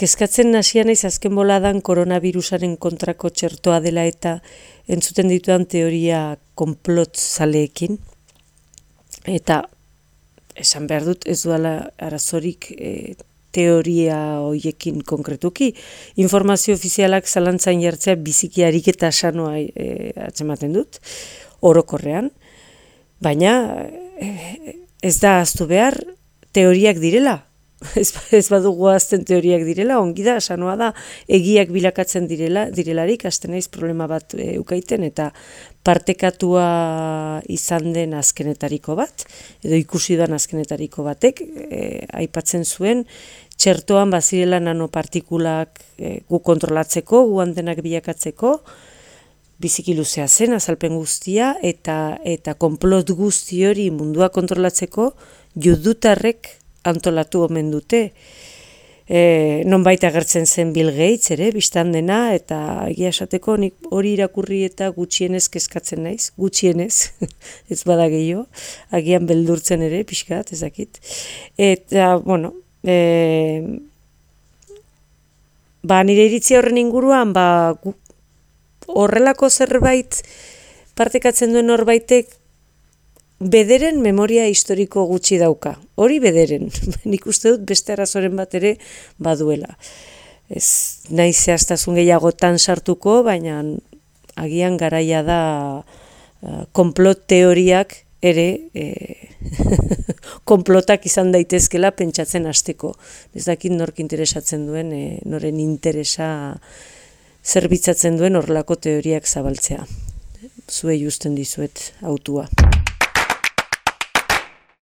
Kezkatzen nasia naiz azken boladan koronavirusaren kontrako txertoa dela eta entzuten dituan teoria konplot zaleekin. Eta esan behar dut ez duela arazorik e, teoria hoiekin konkretuki. Informazio ofizialak zalantzain jartzea biziki eta sanoa e, atzematen dut, orokorrean. Baina e, ez da aztu behar teoriak direla, ez, ez badugu azten teoriak direla, ongi da, sanoa da, egiak bilakatzen direla, direlarik, azten naiz problema bat e, ukaiten, eta partekatua izan den azkenetariko bat, edo ikusi den azkenetariko batek, e, aipatzen zuen, txertoan bazirela nanopartikulak e, gu kontrolatzeko, gu denak bilakatzeko, biziki luzea zen, azalpen guztia, eta, eta konplot guzti hori mundua kontrolatzeko, judutarrek antolatu omen dute. E, non baita agertzen zen Bill Gates ere, biztan dena, eta egia esateko nik hori irakurri eta gutxienez kezkatzen naiz, gutxienez, ez bada gehiago, agian beldurtzen ere, pixkat, ezakit. Eta, bueno, e, ba, nire iritzi horren inguruan, ba, horrelako zerbait partekatzen duen horbaitek bederen memoria historiko gutxi dauka. Hori bederen, nik uste dut beste arazoren bat ere baduela. Ez nahi zehaztasun gehiagotan sartuko, baina agian garaia da uh, konplot teoriak ere e, konplotak izan daitezkela pentsatzen hasteko. Ez dakit nork interesatzen duen, e, noren interesa zerbitzatzen duen horrelako teoriak zabaltzea. Zuei usten dizuet autua.